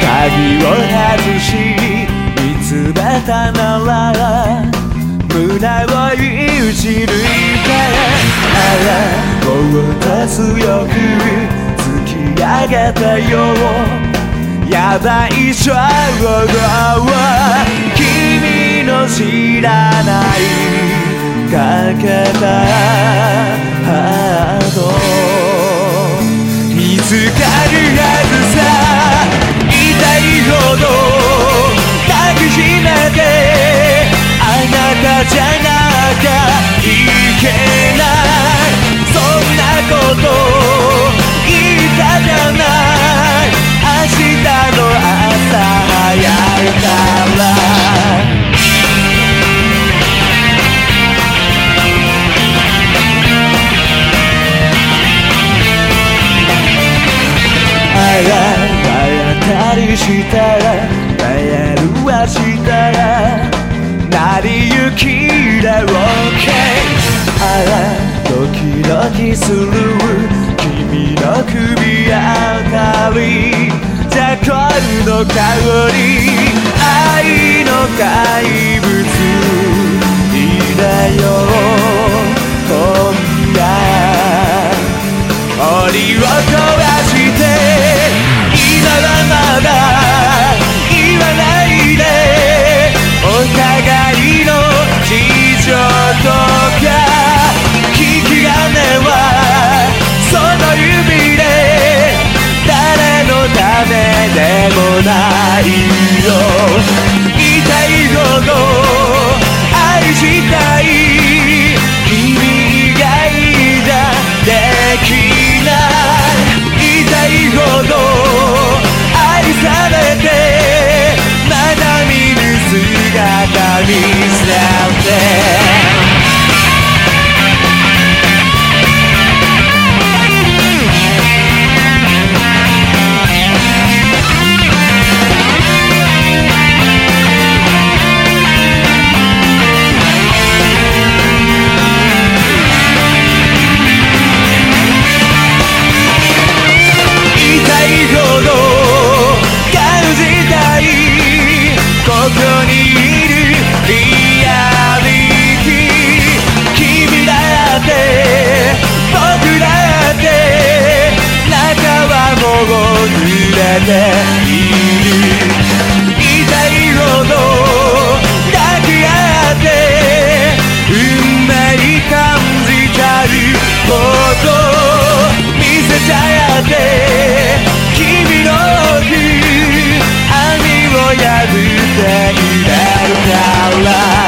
鍵を外し見つめたなら胸をい抜いてあらこう強く突き上げたよやばい衝動は君の知らないかけたハート見つかるじゃなきゃいけない。成り行きだ OK あらドキドキする君の首あたりじゃ恋の香り愛の怪物見せている。痛いほど抱き合って運命感じちゃうこと。見せちゃって君の奥網を破っていれるから。